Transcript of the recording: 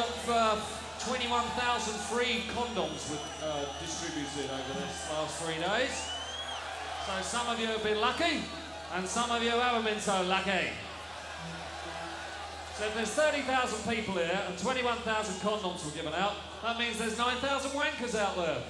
So uh, 21,000 free condoms were uh, distributed over the last three days. So some of you have been lucky, and some of you haven't been so lucky. So if there's 30,000 people here and 21,000 condoms were given out, that means there's 9,000 wankers out there.